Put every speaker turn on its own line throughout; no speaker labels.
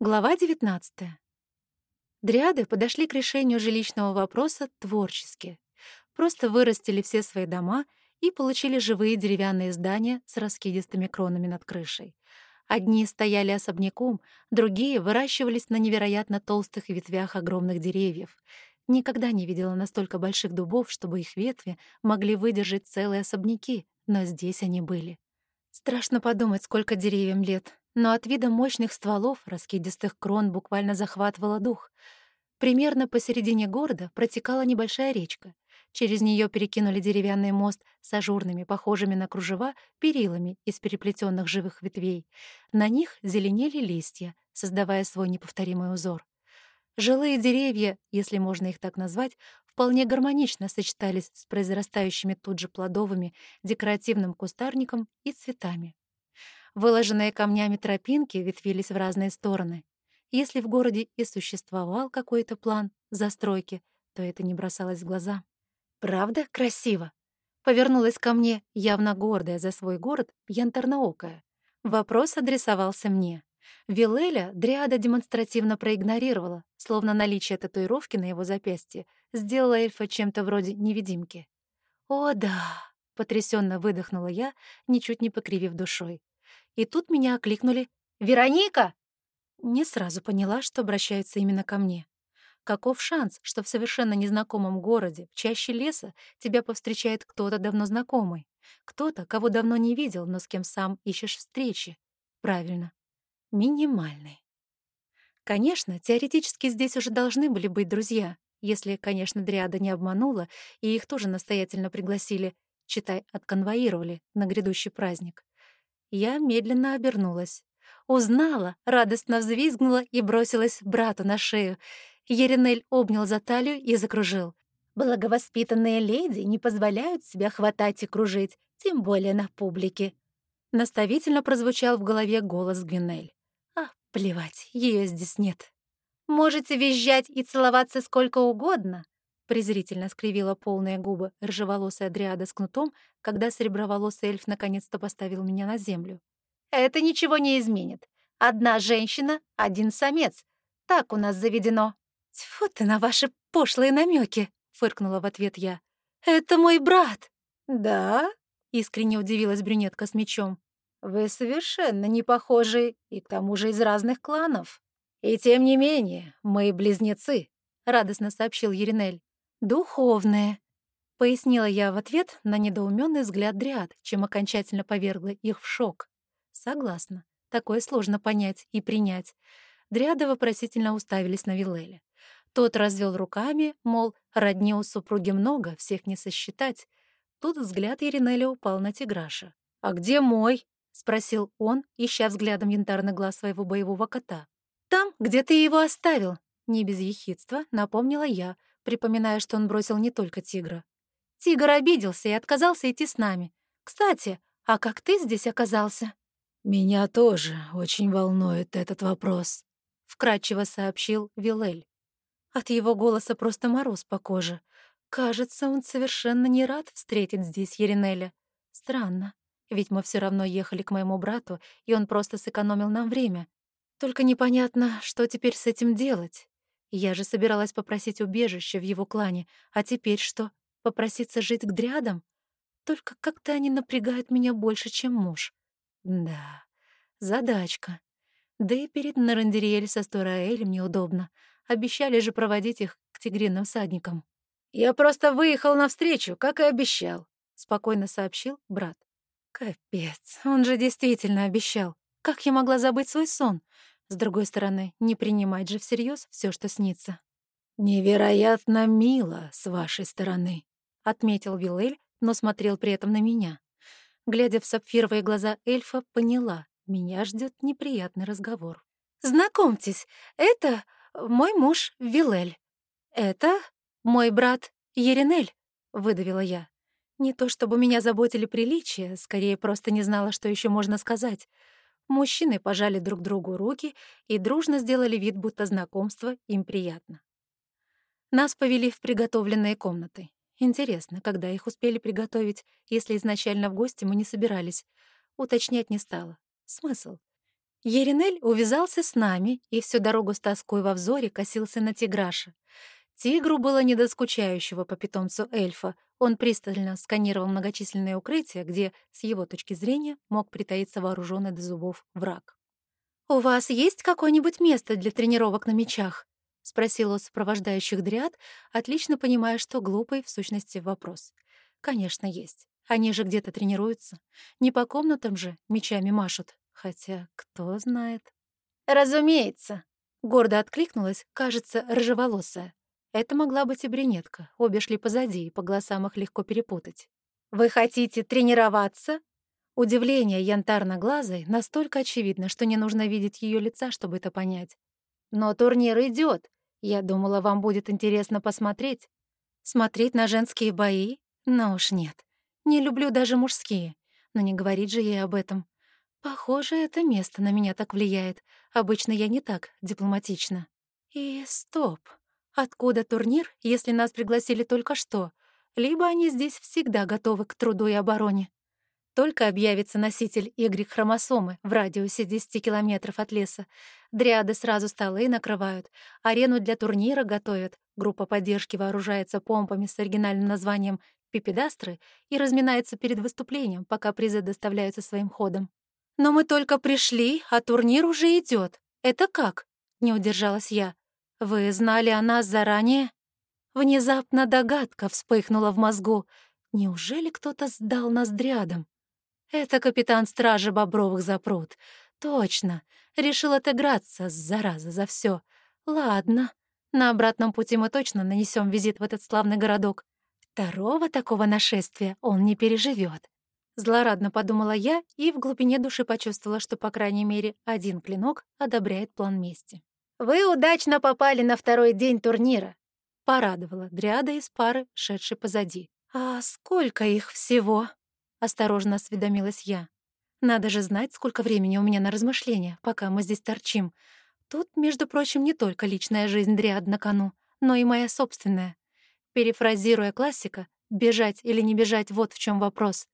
Глава 19. Дриады подошли к решению жилищного вопроса творчески. Просто вырастили все свои дома и получили живые деревянные здания с раскидистыми кронами над крышей. Одни стояли особняком, другие выращивались на невероятно толстых ветвях огромных деревьев. Никогда не видела настолько больших дубов, чтобы их ветви могли выдержать целые особняки, но здесь они были. Страшно подумать, сколько деревьям лет, но от вида мощных стволов, раскидистых крон буквально захватывало дух. Примерно посередине города протекала небольшая речка. Через нее перекинули деревянный мост с ажурными, похожими на кружева, перилами из переплетенных живых ветвей. На них зеленели листья, создавая свой неповторимый узор. Жилые деревья, если можно их так назвать, вполне гармонично сочетались с произрастающими тут же плодовыми, декоративным кустарником и цветами. Выложенные камнями тропинки ветвились в разные стороны. Если в городе и существовал какой-то план застройки, то это не бросалось в глаза. «Правда красиво?» Повернулась ко мне, явно гордая за свой город, янтарноокая. Вопрос адресовался мне. Вилеля Дриада демонстративно проигнорировала, словно наличие татуировки на его запястье сделало эльфа чем-то вроде невидимки. «О, да!» — потрясенно выдохнула я, ничуть не покривив душой. И тут меня окликнули «Вероника!» Не сразу поняла, что обращаются именно ко мне. Каков шанс, что в совершенно незнакомом городе, в чаще леса, тебя повстречает кто-то давно знакомый? Кто-то, кого давно не видел, но с кем сам ищешь встречи? Правильно. Минимальный. Конечно, теоретически здесь уже должны были быть друзья, если, конечно, Дриада не обманула, и их тоже настоятельно пригласили, читай, отконвоировали на грядущий праздник. Я медленно обернулась. Узнала, радостно взвизгнула и бросилась брату на шею. Еринель обнял за талию и закружил. «Благовоспитанные леди не позволяют себя хватать и кружить, тем более на публике». Наставительно прозвучал в голове голос Гвинель. «А, плевать, ее здесь нет». «Можете визжать и целоваться сколько угодно», презрительно скривила полные губы рыжеволосая дриада с кнутом, когда сереброволосый эльф наконец-то поставил меня на землю. «Это ничего не изменит. Одна женщина, один самец. Так у нас заведено». «Тьфу ты на ваши пошлые намеки, фыркнула в ответ я. «Это мой брат». «Да?» — искренне удивилась брюнетка с мечом. «Вы совершенно не похожи, и к тому же из разных кланов. И тем не менее, мы близнецы», — радостно сообщил Еринель. «Духовные», — пояснила я в ответ на недоуменный взгляд Дриад, чем окончательно повергла их в шок. «Согласна. Такое сложно понять и принять». Дриады вопросительно уставились на Вилеля. Тот развел руками, мол, родни у супруги много, всех не сосчитать. Тут взгляд Иринеля упал на Тиграша. «А где мой?» — спросил он, ища взглядом янтарный глаз своего боевого кота. «Там, где ты его оставил», — не без ехидства напомнила я, припоминая, что он бросил не только тигра. Тигр обиделся и отказался идти с нами. Кстати, а как ты здесь оказался?
Меня тоже очень волнует этот вопрос,
вкратчиво сообщил Вилель. От его голоса просто мороз по коже. Кажется, он совершенно не рад встретить здесь Еринеля. Странно, ведь мы все равно ехали к моему брату, и он просто сэкономил нам время. Только непонятно, что теперь с этим делать. Я же собиралась попросить убежище в его клане, а теперь что, попроситься жить к дрядам? Только как-то они напрягают меня больше, чем муж. Да, задачка. Да и перед Нарандериэль со Стораэлем неудобно. Обещали же проводить их к тигриным садникам.
«Я просто выехал навстречу, как и обещал», — спокойно сообщил брат.
Капец, он же действительно обещал. Как я могла забыть свой сон? С другой стороны, не принимать же всерьез все, что снится.
«Невероятно мило с вашей стороны», —
отметил Вилель, но смотрел при этом на меня. Глядя в сапфировые глаза эльфа, поняла, меня ждет неприятный разговор. «Знакомьтесь, это мой муж Вилель. Это мой брат Еринель», — выдавила я. Не то чтобы меня заботили приличия, скорее просто не знала, что еще можно сказать. Мужчины пожали друг другу руки и дружно сделали вид, будто знакомство им приятно. Нас повели в приготовленные комнаты. Интересно, когда их успели приготовить, если изначально в гости мы не собирались. Уточнять не стала. Смысл? Еринель увязался с нами и всю дорогу с тоской во взоре косился на тиграша. Тигру было не до скучающего по питомцу эльфа. Он пристально сканировал многочисленные укрытия, где, с его точки зрения, мог притаиться вооруженный до зубов враг. «У вас есть какое-нибудь место для тренировок на мечах?» — спросил у сопровождающих дриад, отлично понимая, что глупый, в сущности, вопрос. «Конечно, есть. Они же где-то тренируются. Не по комнатам же мечами машут. Хотя, кто знает». «Разумеется!» — гордо откликнулась, кажется, рыжеволосая. Это могла быть и брюнетка, обе шли позади, и по голосам их легко перепутать. «Вы хотите тренироваться?» Удивление янтарно-глазой настолько очевидно, что не нужно видеть ее лица, чтобы это понять. «Но турнир идет. Я думала, вам будет интересно посмотреть». «Смотреть на женские бои? Ну уж нет. Не люблю даже мужские. Но не говорить же ей об этом. Похоже, это место на меня так влияет. Обычно я не так дипломатична. И стоп. Откуда турнир, если нас пригласили только что? Либо они здесь всегда готовы к труду и обороне. Только объявится носитель Y-хромосомы в радиусе 10 километров от леса. Дриады сразу столы накрывают, арену для турнира готовят, группа поддержки вооружается помпами с оригинальным названием «Пипедастры» и разминается перед выступлением, пока призы доставляются своим ходом. «Но мы только пришли, а турнир уже идет. Это как?» — не удержалась я. «Вы знали о нас заранее?» Внезапно догадка вспыхнула в мозгу. Неужели кто-то сдал нас дрядом? Это капитан стражи Бобровых запрут. Точно. Решил отыграться, зараза, за все. Ладно. На обратном пути мы точно нанесем визит в этот славный городок. Второго такого нашествия он не переживет. Злорадно подумала я и в глубине души почувствовала, что, по крайней мере, один клинок одобряет план мести. «Вы удачно попали на второй день турнира», — порадовала Дриада из пары, шедшей позади. «А сколько их всего?» — осторожно осведомилась я. «Надо же знать, сколько времени у меня на размышления, пока мы здесь торчим. Тут, между прочим, не только личная жизнь Дриад на кону, но и моя собственная. Перефразируя классика, бежать или не бежать — вот в чем вопрос.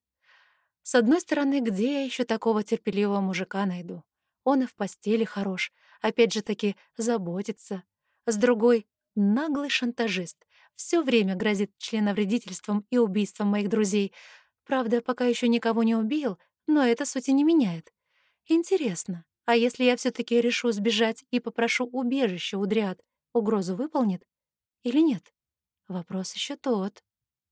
С одной стороны, где я еще такого терпеливого мужика найду? Он и в постели хорош, опять же таки заботится. С другой — наглый шантажист. Все время грозит членовредительством и убийством моих друзей — Правда, пока еще никого не убил, но это сути не меняет. Интересно, а если я все таки решу сбежать и попрошу убежище у Дриад, угрозу выполнит или нет? Вопрос еще тот.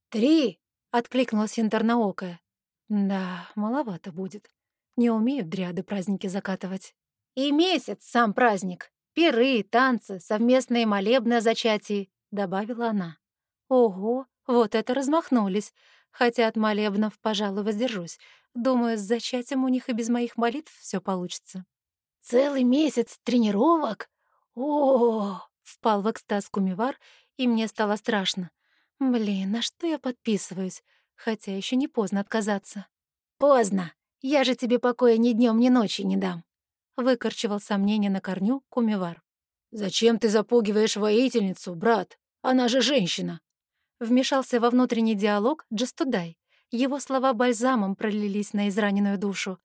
«Три!» — откликнулась янтарноокая. «Да, маловато будет. Не умеют дриады праздники закатывать». «И месяц сам праздник. Пиры, танцы, совместные молебны о зачатии», — добавила она. «Ого, вот это размахнулись. Хотя от молебнов, пожалуй, воздержусь. Думаю, с зачатием у них и без моих молитв все получится. «Целый месяц тренировок? о, Впал в экстаз кумивар, и мне стало страшно. Блин, на что я подписываюсь? Хотя еще не поздно отказаться. «Поздно. Я же тебе покоя ни днем, ни ночью не дам», — выкорчевал сомнение на корню кумивар. «Зачем ты запугиваешь воительницу, брат? Она же женщина», Вмешался во внутренний диалог Джастудай. Его слова бальзамом пролились на израненную душу.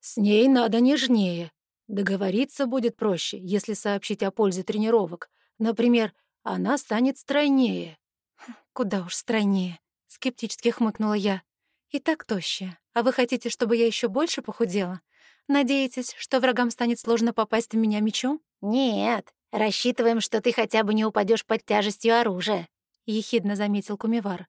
«С ней надо нежнее. Договориться будет проще, если сообщить о пользе тренировок. Например, она станет стройнее». «Хм, «Куда уж стройнее», — скептически хмыкнула я. «И так тощая. А вы хотите, чтобы я еще больше похудела? Надеетесь, что врагам станет сложно попасть в меня мечом?»
«Нет, рассчитываем, что ты хотя бы не упадешь под тяжестью оружия», —
ехидно заметил Кумивар.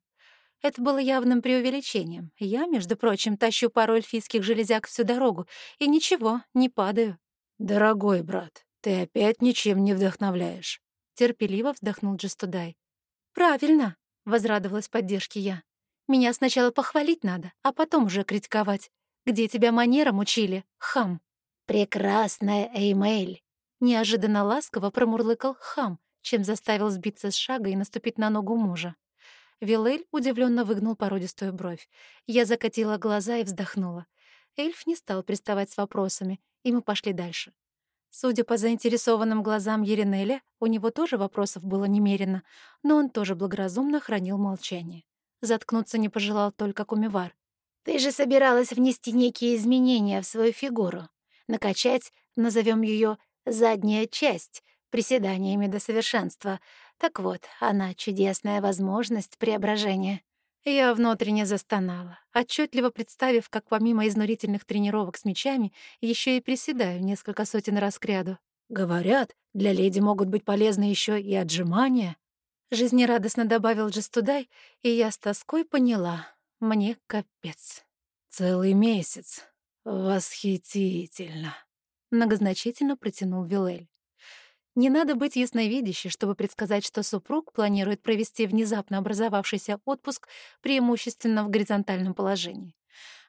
Это было явным преувеличением. Я, между прочим, тащу пару эльфийских железяк всю дорогу, и ничего, не падаю.
«Дорогой брат, ты опять ничем не вдохновляешь», — терпеливо вздохнул Джестудай.
«Правильно», — возрадовалась поддержке я. «Меня сначала похвалить надо, а потом уже критиковать. Где тебя манерам учили, хам?»
«Прекрасная Эймель», —
неожиданно ласково промурлыкал хам, чем заставил сбиться с шага и наступить на ногу мужа. Вилель удивленно выгнул породистую бровь. Я закатила глаза и вздохнула. Эльф не стал приставать с вопросами, и мы пошли дальше. Судя по заинтересованным глазам Еринеля, у него тоже вопросов было немерено, но он тоже благоразумно хранил молчание. Заткнуться не пожелал только Кумивар.
«Ты же собиралась внести некие изменения в свою фигуру, накачать
Назовем ее «задняя часть», приседаниями до совершенства. Так вот, она чудесная возможность преображения. Я внутренне застонала, отчетливо представив, как помимо изнурительных тренировок с мечами, еще и приседаю несколько сотен раз к ряду.
Говорят, для леди могут быть полезны еще и отжимания.
Жизнерадостно добавил Джестудай, и я с тоской поняла. Мне капец.
Целый месяц. Восхитительно.
Многозначительно протянул Вилель. Не надо быть ясновидящей, чтобы предсказать, что супруг планирует провести внезапно образовавшийся отпуск преимущественно в горизонтальном положении.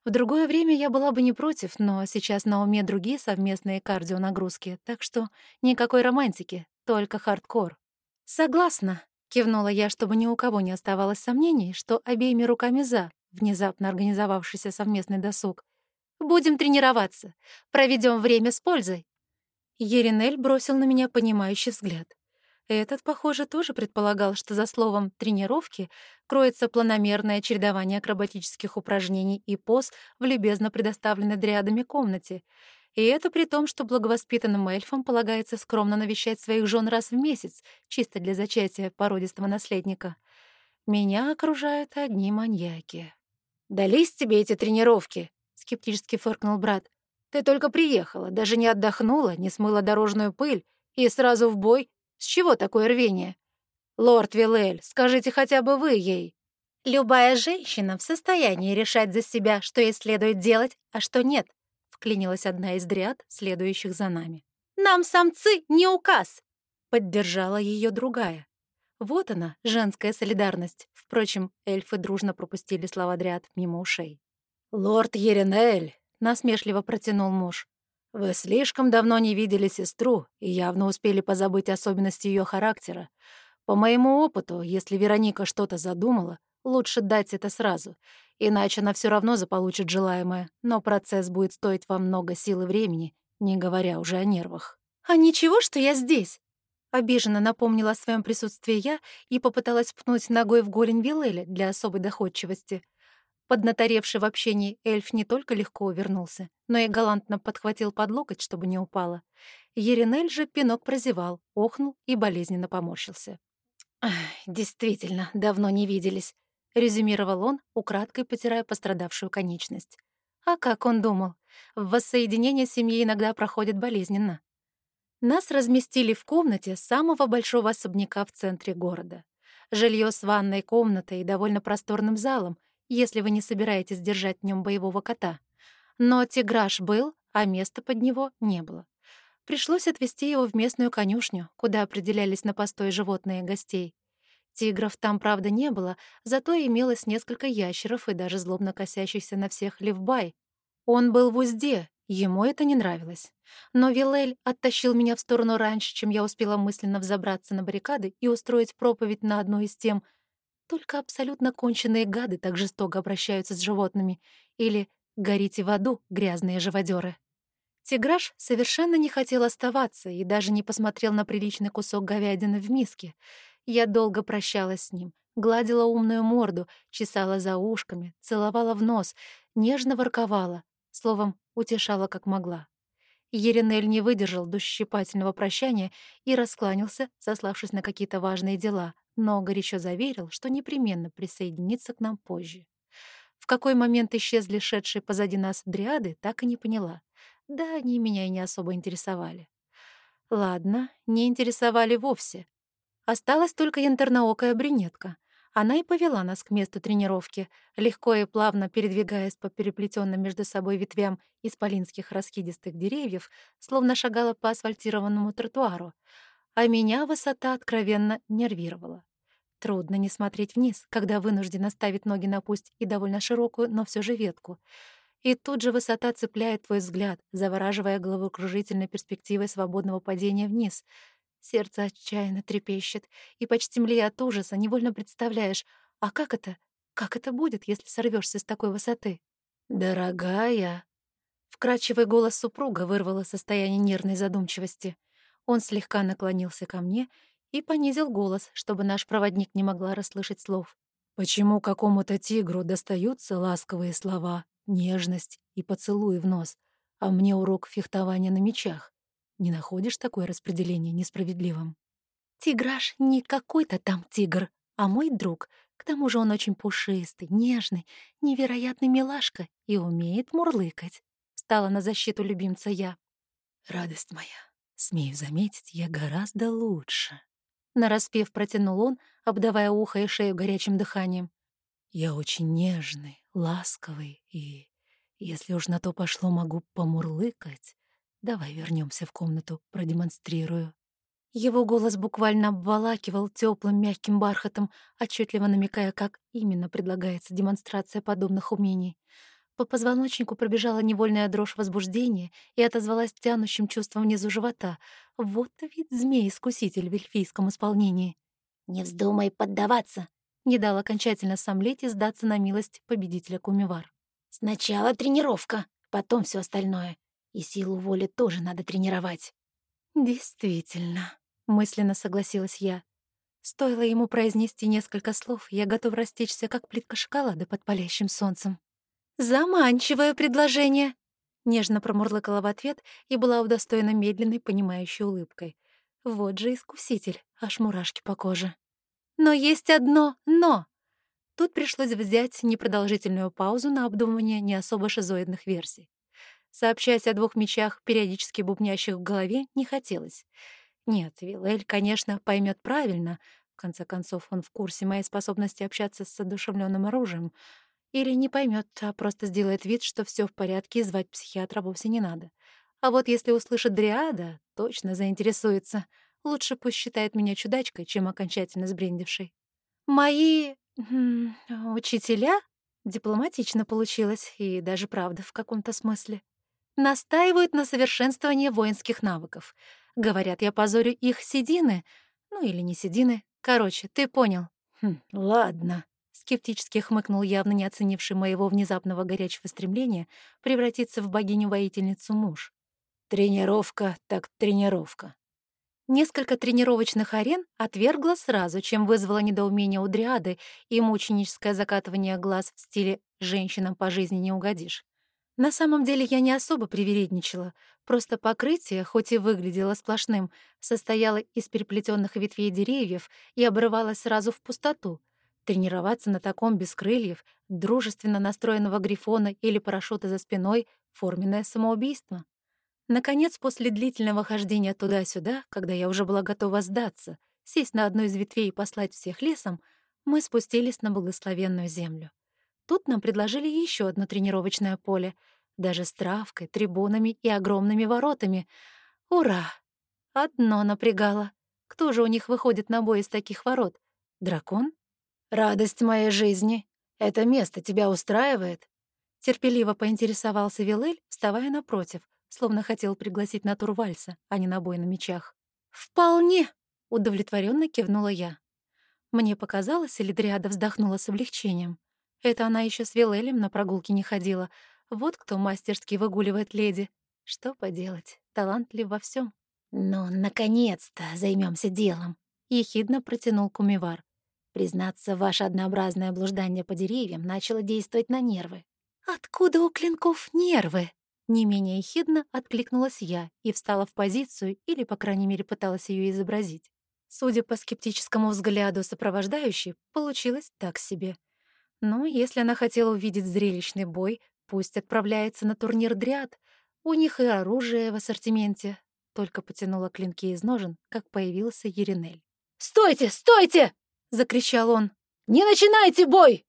В другое время я была бы не против, но сейчас на уме другие совместные кардионагрузки, так что никакой романтики, только хардкор. «Согласна», — кивнула я, чтобы ни у кого не оставалось сомнений, что обеими руками за внезапно организовавшийся совместный досуг. «Будем тренироваться. Проведем время с пользой». Еринель бросил на меня понимающий взгляд. Этот, похоже, тоже предполагал, что за словом «тренировки» кроется планомерное чередование акробатических упражнений и поз в любезно предоставленной дриадами комнате. И это при том, что благовоспитанным эльфам полагается скромно навещать своих жен раз в месяц, чисто для зачатия породистого наследника. Меня окружают одни маньяки.
«Дались тебе эти тренировки?» — скептически фыркнул брат. Ты только приехала, даже не отдохнула, не смыла дорожную пыль и сразу в бой. С чего такое рвение? Лорд Вилель, скажите хотя бы вы ей.
Любая женщина в состоянии решать за себя, что ей следует делать, а что нет, вклинилась одна из дриад, следующих за нами. Нам самцы не указ, поддержала ее другая. Вот она, женская солидарность. Впрочем, эльфы дружно пропустили слова дриад мимо ушей.
«Лорд Еринель, насмешливо протянул муж. «Вы слишком давно не видели сестру и явно успели позабыть особенности ее характера. По моему опыту, если Вероника что-то задумала, лучше дать это сразу, иначе она все равно заполучит желаемое, но процесс будет стоить вам много сил и времени, не говоря уже о нервах».
«А ничего, что я здесь?» Обиженно напомнила о своем присутствии я и попыталась пнуть ногой в голень Вилеля для особой доходчивости — Поднаторевший в общении эльф не только легко увернулся, но и галантно подхватил под локоть, чтобы не упала. Еринель же пинок прозевал, охнул и болезненно поморщился.
«Действительно, давно не виделись», — резюмировал он, украдкой потирая пострадавшую конечность.
А как он думал? Воссоединение семьи иногда проходит болезненно. Нас разместили в комнате самого большого особняка в центре города. Жилье с ванной комнатой и довольно просторным залом, если вы не собираетесь держать в нем боевого кота. Но тиграж был, а места под него не было. Пришлось отвезти его в местную конюшню, куда определялись на постой животные гостей. Тигров там, правда, не было, зато имелось несколько ящеров и даже злобно косящихся на всех левбай. Он был в узде, ему это не нравилось. Но Вилель оттащил меня в сторону раньше, чем я успела мысленно взобраться на баррикады и устроить проповедь на одну из тем, только абсолютно конченые гады так жестоко обращаются с животными. Или «горите в аду, грязные живодеры». Тиграш совершенно не хотел оставаться и даже не посмотрел на приличный кусок говядины в миске. Я долго прощалась с ним, гладила умную морду, чесала за ушками, целовала в нос, нежно ворковала, словом, утешала как могла. Еринель не выдержал душещипательного прощания и раскланялся, сославшись на какие-то важные дела, но горячо заверил, что непременно присоединится к нам позже. В какой момент исчезли шедшие позади нас дриады, так и не поняла. Да, они меня и не особо интересовали. Ладно, не интересовали вовсе. Осталась только янтарноокая брюнетка. Она и повела нас к месту тренировки, легко и плавно передвигаясь по переплетенным между собой ветвям исполинских раскидистых деревьев, словно шагала по асфальтированному тротуару, а меня высота откровенно нервировала. Трудно не смотреть вниз, когда вынуждена ставить ноги на пусть и довольно широкую, но все же ветку. И тут же высота цепляет твой взгляд, завораживая головокружительной перспективой свободного падения вниз. Сердце отчаянно трепещет, и почти млея от ужаса невольно представляешь, а как это, как это будет, если сорвешься с такой высоты?
«Дорогая!»
Вкрадчивый голос супруга вырвало состояние нервной задумчивости. Он слегка наклонился ко мне и понизил голос, чтобы наш проводник не могла расслышать слов.
«Почему какому-то тигру достаются ласковые слова, нежность и поцелуи в нос, а мне урок фехтования на мечах? Не находишь такое распределение несправедливым?
Тиграш не какой-то там тигр, а мой друг. К тому же он очень пушистый, нежный, невероятный милашка и умеет мурлыкать. Стала на защиту любимца я.
Радость моя, смею заметить, я гораздо лучше.
Нараспев протянул он, обдавая ухо и шею горячим дыханием.
Я очень нежный, ласковый и, если уж на то пошло, могу помурлыкать. Давай вернемся в комнату, продемонстрирую.
Его голос буквально обволакивал теплым мягким бархатом, отчетливо намекая, как именно предлагается демонстрация подобных умений. По позвоночнику пробежала невольная дрожь возбуждения и отозвалась тянущим чувством внизу живота. Вот ведь змей-искуситель в эльфийском исполнении.
«Не вздумай поддаваться!»
Не дал окончательно сомлеть и сдаться на милость победителя Кумивар.
«Сначала тренировка, потом все остальное. И силу воли тоже надо тренировать».
«Действительно», мысленно согласилась я. Стоило ему произнести несколько слов, я готов растечься, как плитка шоколада под палящим солнцем. «Заманчивое предложение!» Нежно промурлыкала в ответ и была удостоена медленной, понимающей улыбкой. Вот же искуситель, аж мурашки по коже. «Но есть одно «но». Тут пришлось взять непродолжительную паузу на обдумывание не особо шизоидных версий. Сообщать о двух мечах, периодически бубнящих в голове, не хотелось — нет, Вилель, конечно, поймет правильно. В конце концов, он в курсе моей способности общаться с одушевленным оружием. Или не поймет, а просто сделает вид, что все в порядке, и звать психиатра вовсе не надо. А вот если услышит Дриада, точно заинтересуется. Лучше пусть считает меня чудачкой, чем окончательно сбрендившей. Мои... учителя? Дипломатично получилось, и даже правда в каком-то смысле. Настаивают на совершенствовании воинских навыков — Говорят, я позорю их седины. Ну или не седины. Короче, ты понял.
Хм, ладно.
Скептически хмыкнул явно не оценивший моего внезапного горячего стремления превратиться в богиню-воительницу муж.
Тренировка так тренировка.
Несколько тренировочных арен отвергла сразу, чем вызвало недоумение у дриады и мученическое закатывание глаз в стиле «женщинам по жизни не угодишь». На самом деле я не особо привередничала, просто покрытие, хоть и выглядело сплошным, состояло из переплетенных ветвей деревьев и обрывалось сразу в пустоту. Тренироваться на таком без крыльев, дружественно настроенного грифона или парашюта за спиной — форменное самоубийство. Наконец, после длительного хождения туда-сюда, когда я уже была готова сдаться, сесть на одну из ветвей и послать всех лесом, мы спустились на благословенную землю. Тут нам предложили еще одно тренировочное поле, даже с травкой, трибунами и огромными воротами. Ура! Одно напрягало. Кто же у них выходит на бой из таких ворот? Дракон?
Радость моей жизни. Это место тебя устраивает?
Терпеливо поинтересовался Вилель, вставая напротив, словно хотел пригласить на тур вальса, а не на бой на мечах. «Вполне!» — удовлетворенно кивнула я. Мне показалось, или Дриада вздохнула с облегчением. Это она еще с Вилелем на прогулке не ходила. Вот кто мастерски выгуливает леди. Что поделать, талантлив во всем.
«Ну, наконец-то займемся делом», — ехидно протянул Кумивар. Признаться, ваше однообразное блуждание по деревьям начало действовать на нервы.
«Откуда у клинков нервы?» Не менее ехидно откликнулась я и встала в позицию, или, по крайней мере, пыталась ее изобразить. Судя по скептическому взгляду сопровождающей, получилось так себе. Ну, если она хотела увидеть зрелищный бой, пусть отправляется на турнир Дриад. У них и оружие в ассортименте. Только потянула клинки из ножен, как появился Еринель.
«Стойте, стойте!» — закричал он. «Не начинайте бой!»